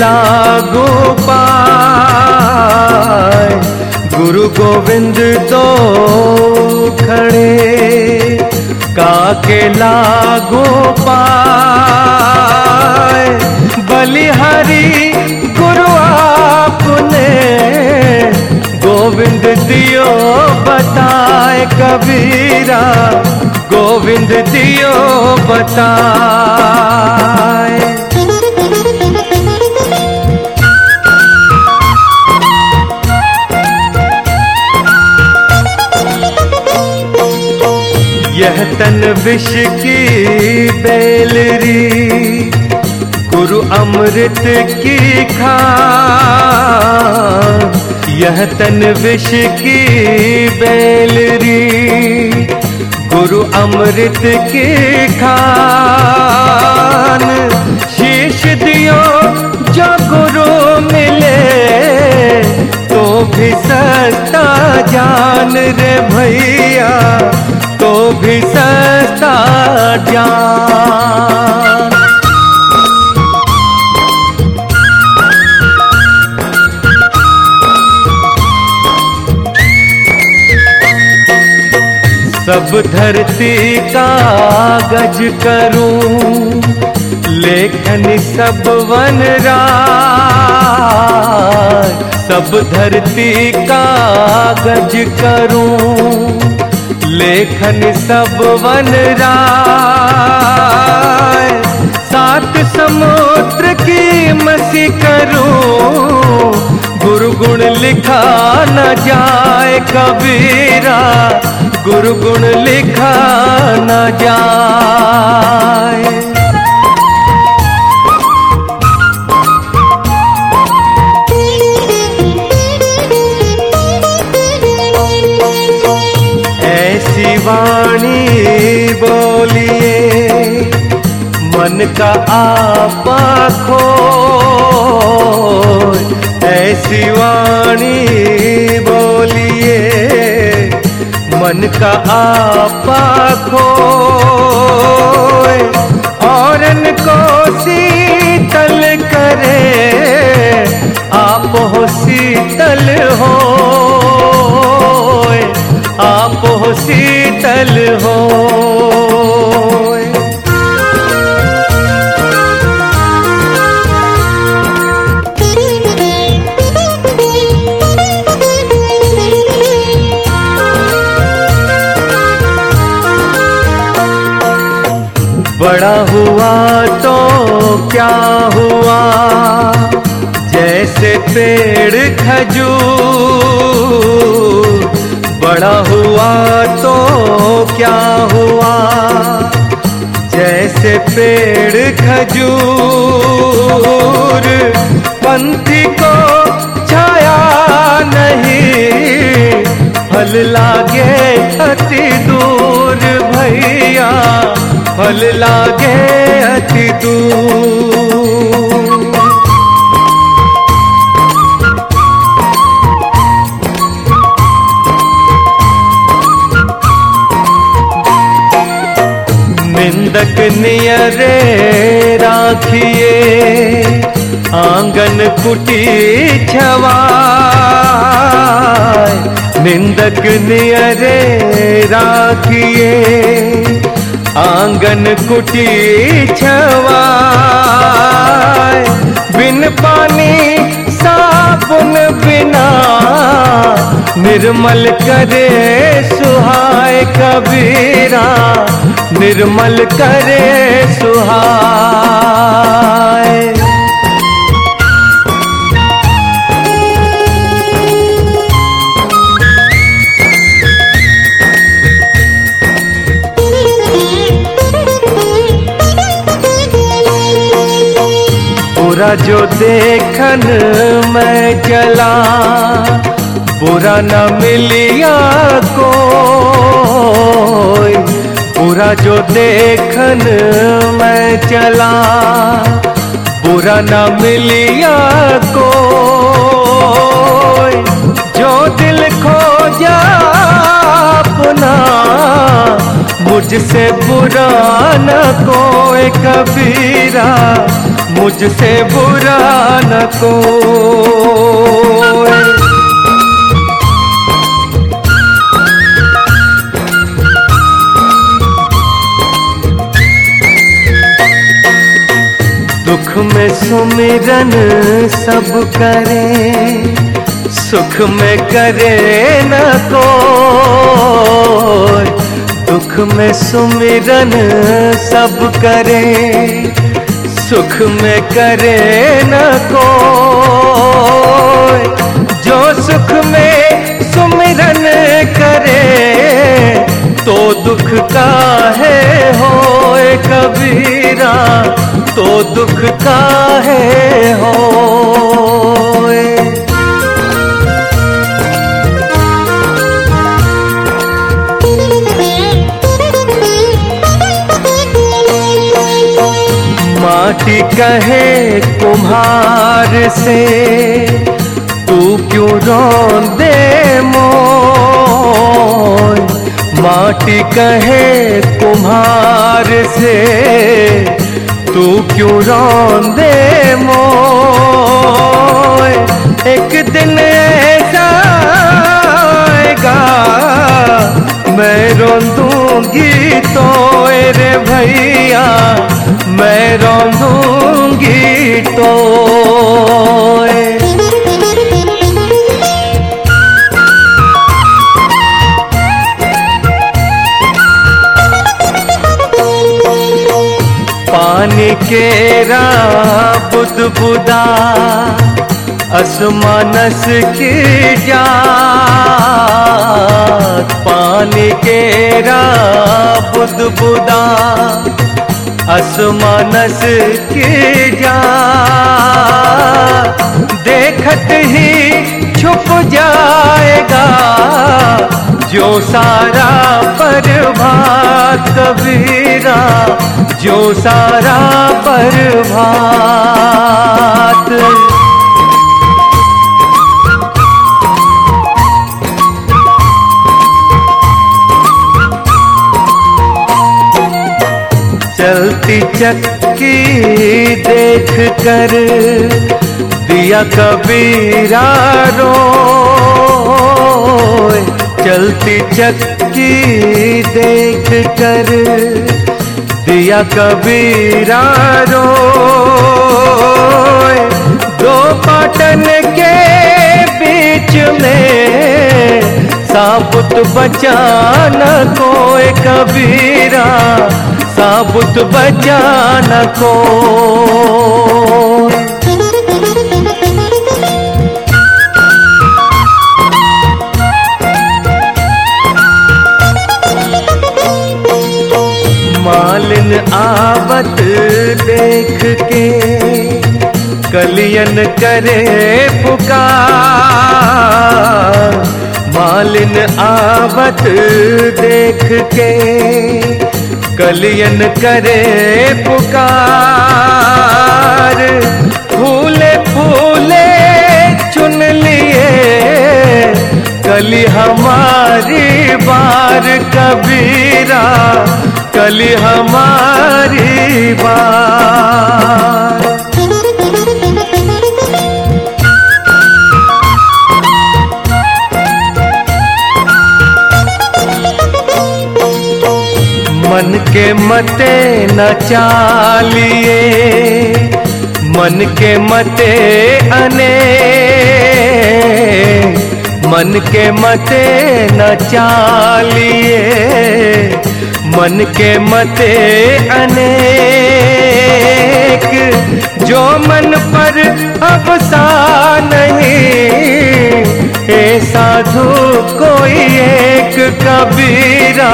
लागू पाए। गुरु गोविंद तो खड़े, काके लागू पाए। बलिहारी गुरु आपने गोविंद दियो बताए कबीरा। गोविंद दियो बताए। यह तन विष की बेलरी गुरु अमृत की खा यह तन विष की बेलरी, गुरु अमृत की खान। शीश दियो जो गुरु मिले तो भी सस्ता जान रे भैया। भी सस्ता जान सब धरती कागज़ करूँ लेखन सब वन सब धरती कागज़ करूँ लेखन सब वन राय। सात समुद्र की मसी करूँ गुरु गुण लिखा न जाए कबीरा। गुरु गुण लिखा न जाए। का आपा खो ऐसी वाणी बोलिए, मन का आपा खो औरन को शीतल करे, आप हो शीतल हो, आप हो शीतल हो। बड़ा हुआ तो क्या हुआ? जैसे पेड़ खजूर। बड़ा हुआ तो क्या हुआ? जैसे पेड़ खजूर। पंथी को छाया नहीं। फल लागे अति दूर, भैया। फल लागे अति दूर। निंदक नियरे राखिए आँगन कुटी छवाए। निंदक नियरे राखिए आँगन कुटी छवा बिन पानी साबुन बिना निर्मल करे सुहाय कबीरा। निर्मल करे सुहाय बुरा जो देखन मैं चला बुरा न मिलिया कोई। बुरा जो देखन मैं चला बुरा न मिलिया कोई। जो दिल खो जा अपना, मुझसे बुरा न कोई कबीरा। मुझसे बुरा न कोई दुख में सुमिरन सब करे, सुख में करे न कोई दुख में सुमिरन सब करे। सुख में करे न को जो सुख में सुमिरन करे तो दुख का है हो कबीरा? तो दुख का है होए माटी कहे कुम्हार से, तू क्यों रोंदे मोय माटी कहे कुम्हार से, तू क्यों रोंदे मोय एक दिन ऐसा आएगा, मैं रोंदूँगी तो रे भैया मैं रोंदूँगी तो पानी केरा बुद बुदा असमानस की जात पानी केरा बुद बुदा असमानस की जा देखत ही छुप जाएगा जो सारा प्रभात कबीरा, जो सारा प्रभात। चक्की देख कर दिया कबीरा रो चलती चक्की देख कर दिया कबीरा रो दो पाटन के बीच में साबुत बचाना कोई कबीरा। साबुत बचाना को मालिन आवत देख के कलियन करे पुकार। मालिन आवत देख के कलियन करे पुकार। फूले फूले चुन लिए। कली हमारी बार कबीरा। कली हमारी बार। के मते न चालिए, मन के मते अने, मन के मते न चालिए, मन के मते अनेक। जो मन पर अब सा नहीं हे साधु कोई एक कबीरा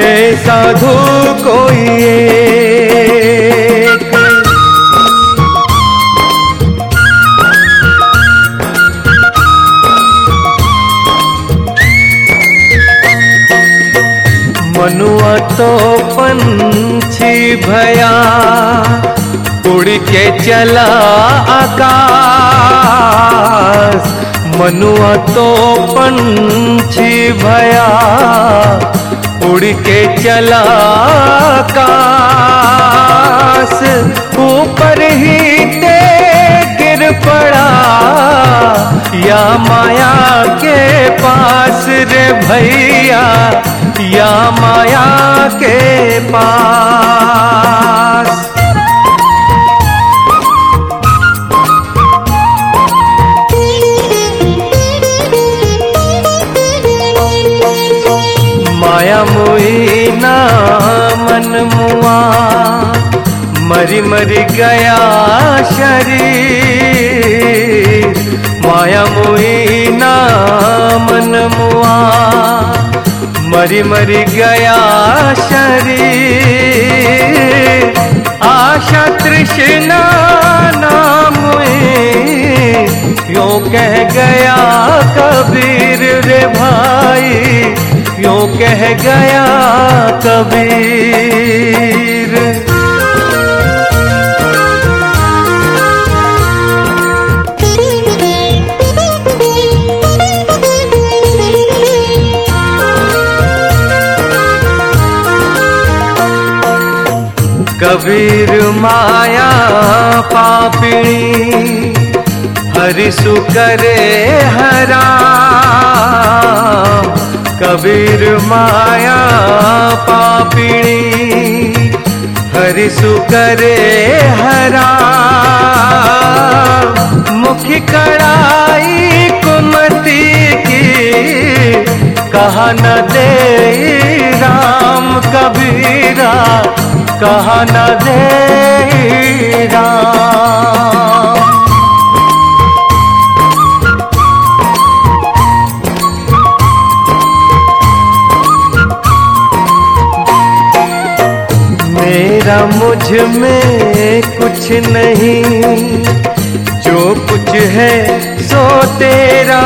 हे साधु कोई एक। मनुआ तो पंछी भया, उड़ के चला आकाश। मनुआ तो पंछी भया उड़ के चला काश ऊपर ही ते गिर पड़ा। या माया के पास रे भैया, या माया के पास। मन मुआ मरी मरी गया शरीर। माया मोही ना मन मुआ मरी मरी गया शरीर। आशा तृष्णा नाम यो कह गया कबीर रे भाई। यो कह गया कबीर। कबीर माया पापिणी हरिसु करे हरा। कबीर माया पापिणी हरिसु करे हरा। मुखी कड़ाई कुमति की, कहा न दे राम कबीरा, कहा न दे राम। मुझमें कुछ नहीं। जो कुछ है सो तेरा।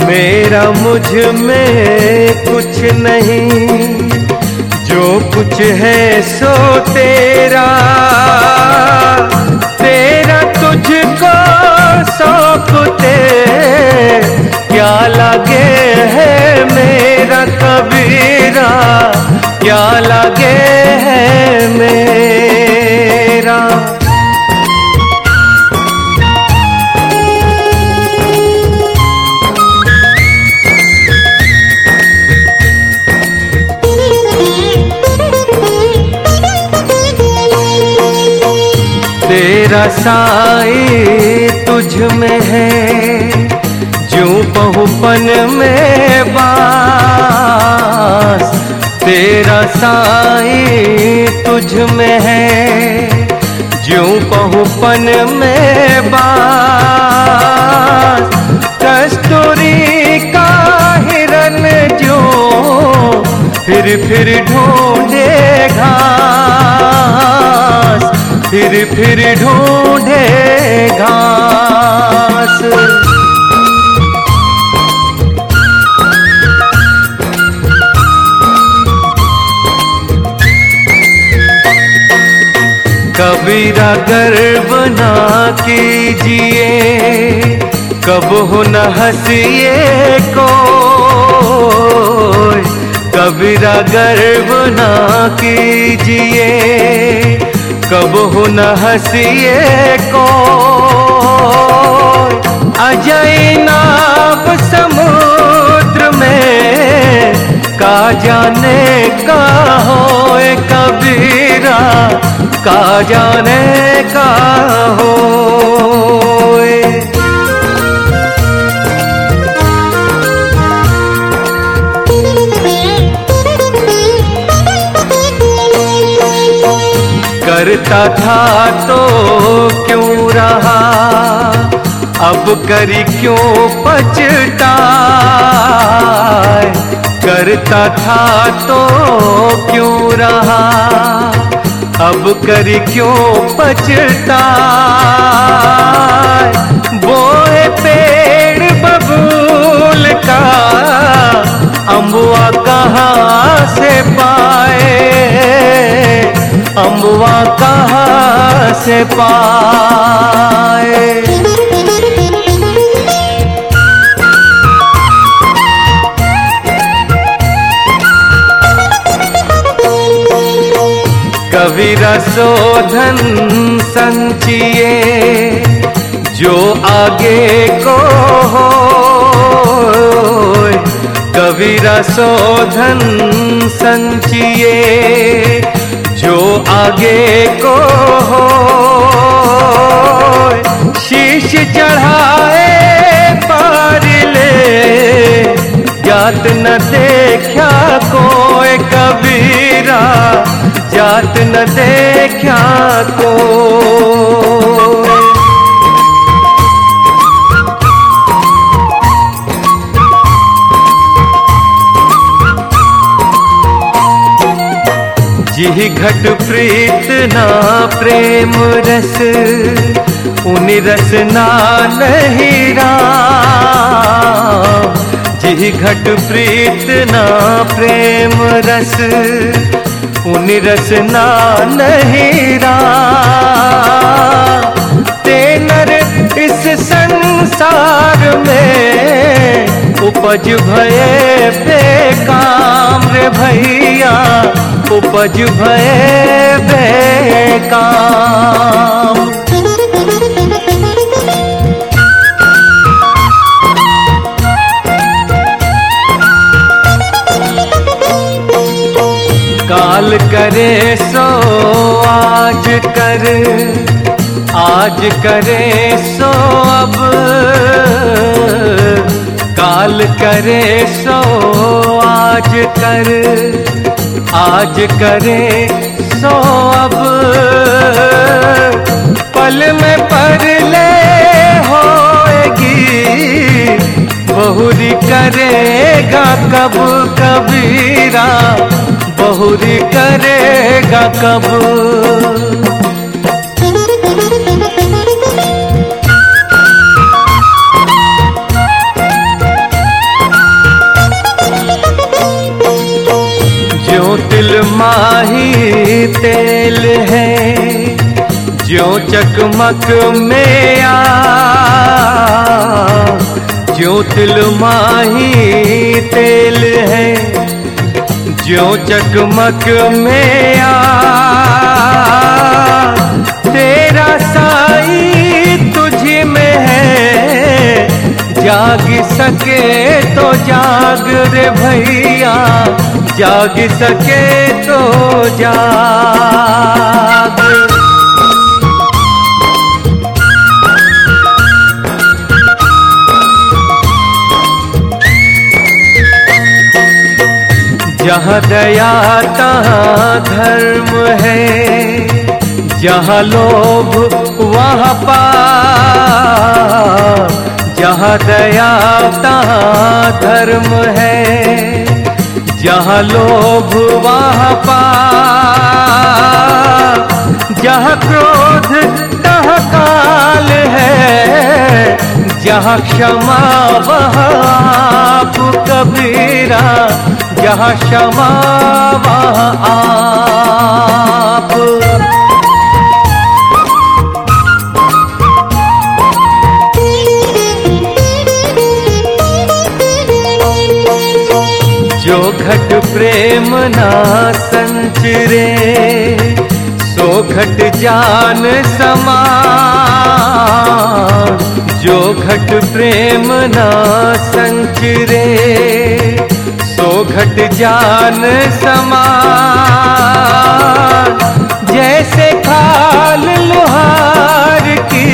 मेरा मुझमें कुछ नहीं। जो कुछ है सो तेरा। तेरा तुझको सौंपते। क्या लगे है मेरा कबीरा? क्या लगे है मेरा? तेरा साई तुझ में है जो बहुपन में बास तेरा साई तुझ में है जो बहुपन में बास। कस्तूरी का हिरन जो फिर फिर ढूंढे घास, फिर फिर ढूंढे घास। कबीरा गर्व ना कीजिए, कब हो न हंसिए को कबीरा गर्व ना कीजिए, कब हो न हंसिए को अजय नाप समुद्र में का जाने का होए कबीरा? का जाने का होए? करता था तो क्यों रहा? अब करी क्यों पछता करता था तो क्यों रहा? अब कर क्यों पछता? बोए पेड़ बबूल का, अम्बुआ कहाँ से पाए? अम्बुआ कहाँ से पाए? कवि रसोधन संचिए, जो आगे को हो कवि रसोधन संचिए, जो आगे को हो शीश चढ़ाए पार ले जात न देखा जात न देखा को जी घट प्रीत ना प्रेम रस, उन रस ना नहीं राम। जी घट प्रीत ना प्रेम रस उन रचना नहीं ते तेनर इस संसार में उपज भये बेकाम रे भैया, उपज भये बेकाम काल करे सो, आज कर। आज करे सो, अब। काल करे सो, आज कर। आज करे सो, अब। पल में पर ले होएगी, बहुरी करेगा कब कबीरा। बहुरी करेगा कब? जो तिल माही तेल है जो चकमक में आ जो तिल माही तेल है जो चकमक में आ, तेरा साई तुझ में है। जाग सके तो जाग रे भैया, जाग सके तो जाग। जहाँ दया तहाँ धर्म है, जहाँ लोभ वहाँ पाप, जहाँ दया तहाँ धर्म है, जहाँ लोभ वहाँ पाप, जहाँ क्रोध तहाँ काल है जहाँ क्षमा आप कबीरा, जहाँ क्षमा आप। जो घट प्रेम ना संचरे, सो घट जान समान जो घट प्रेम ना संचरे, सो घट जान समान। जैसे खाल लोहार की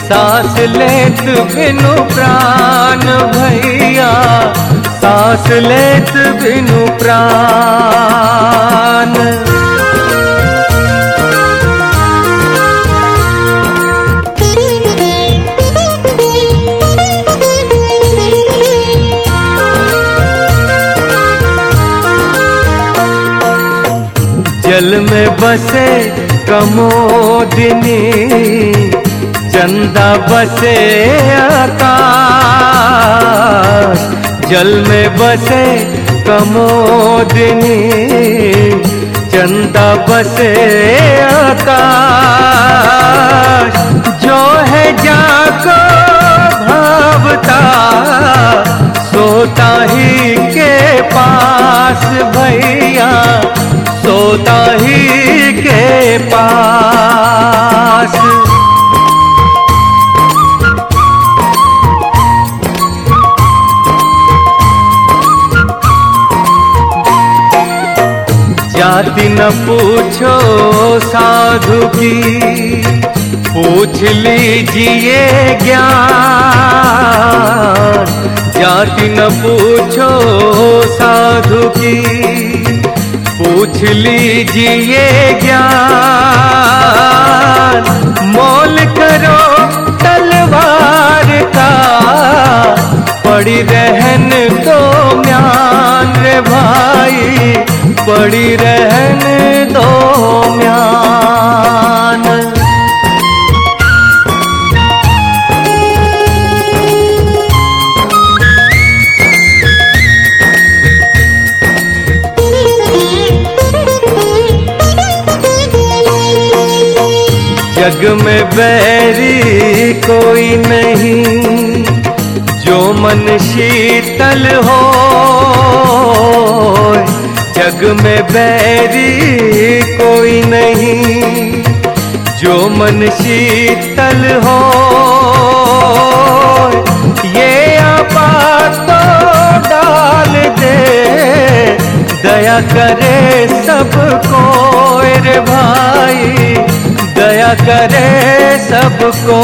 सांस लेत बिनु प्राण भैया, सांस लेत बिनु प्राण। बसे कमोदिनी चंदा बसे आकाश। जल में बसे कमोदिनी चंदा बसे आकाश। जो है जाको भावता, सोता ही के पास भैया। सोता न पूछो साधु की, पूछ लीजिए ज्ञान। जाति न पूछो साधु की, पूछ लीजिए ज्ञान। मोल करो तलवार का, पड़ी रहन तो पड़ी रहने दो म्यान। जग में बैरी कोई नहीं जो मन शीतल हो जग में बैरी कोई नहीं, जो मन शीतल हो। ये आपात तो डाल दे, दया करे सबको रे भाई, दया करे सबको।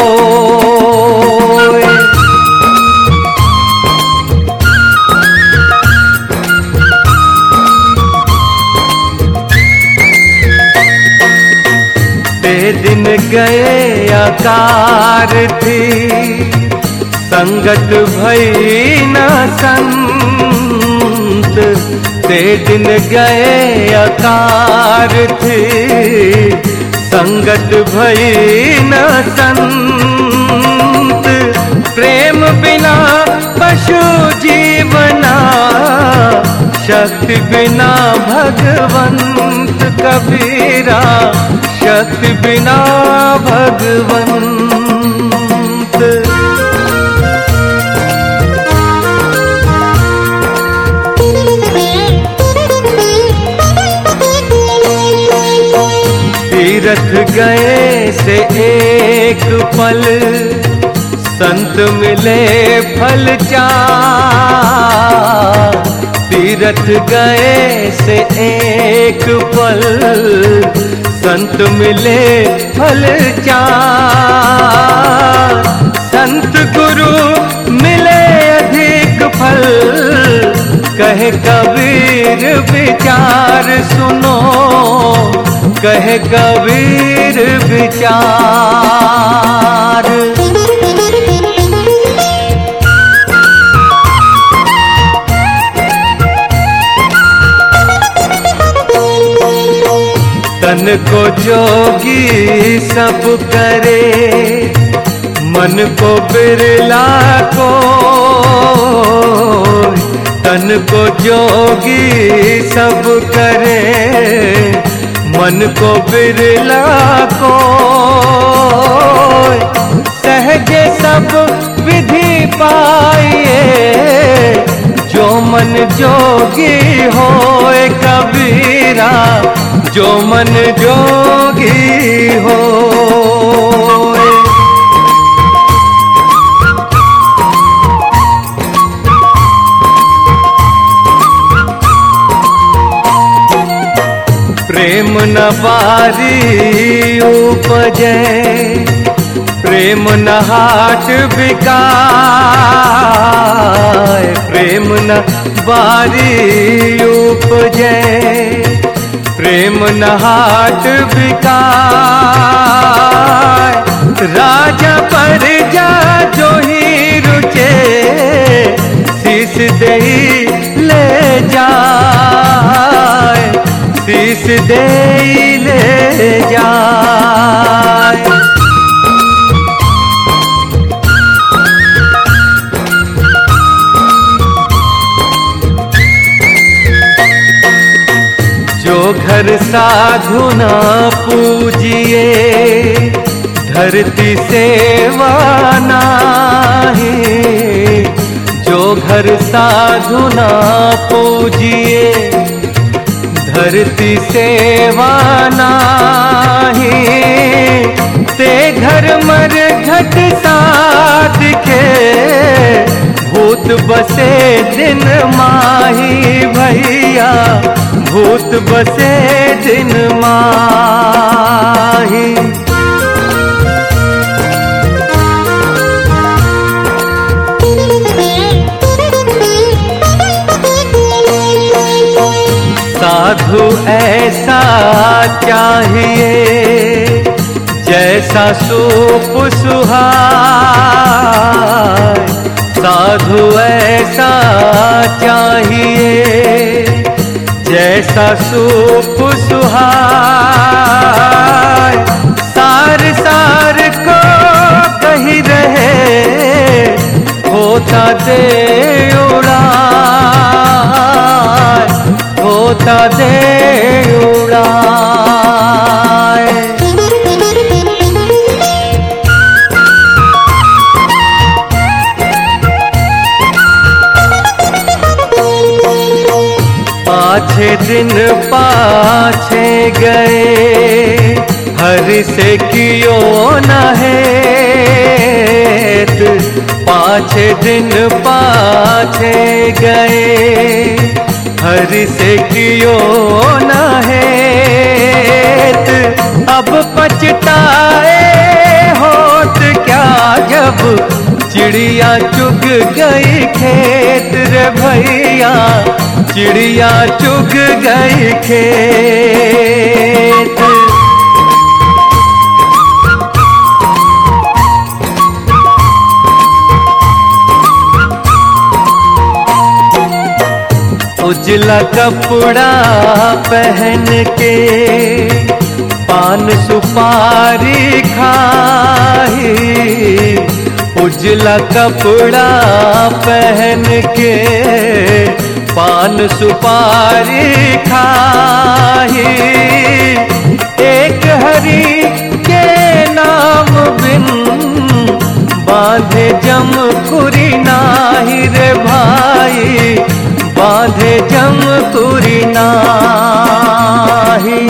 दिन गए, आकार थी। संगत भई न संत, ते दिन गए, आकार थी। संगत भई न संत, प्रेम बिना पशु जीवना, शक्ति बिना भगवंत कबीरा। शक्ति बिना भगवंत। तीरथ गए से एक पल संत मिले फल चार। तीरथ गए से एक पल, संत मिले फल चार संत गुरु मिले अधिक फल, कहे कबीर विचार सुनो, कहे कबीर विचार। तन को जोगी सब करे। मन को बिरला को, तन को जोगी सब करे। मन को बिरला को, सहजे सब विधि पाइए। जो मन जोगी होए कबीरा जो मन जोगी हो प्रेम न बारी उपजे, प्रेम न हाट बिकाय प्रेम न बारी प्रेम न हाट बिकाय। राजा पर जा जो ही रुचे शीस दे ले जा दे ले जो घर साधु न पूजिए, धरती सेवा नाही। जो घर साधु ना पूजिए, धरती सेवा नाही। ते घर मर घट बसे दिन माही भैया भूत बसे दिन माही। साधु ऐसा चाहिए जैसा सूप सुहाय। साधु ऐसा चाहिए, जैसा सूप सुहाय। सार सार को कही रहे, होता दे उड़ाय होता दे उड़ाय दिन पाछे गए, हर से कियो न हेत पाछे दिन पाछे गए, हर से कियो न हेत अब पछताए होत क्या जब चिड़िया चुग गई खेत रे भैया। चिड़िया चुग गई खेत। उजला कपड़ा पहन के पान सुपारी खाई। उजला कपड़ा पहन के पान सुपारी खाही। एक हरी के नाम बिन बांधे जम जमकुरी नाही रे भाई, बांधे जम जमकुरी नाही।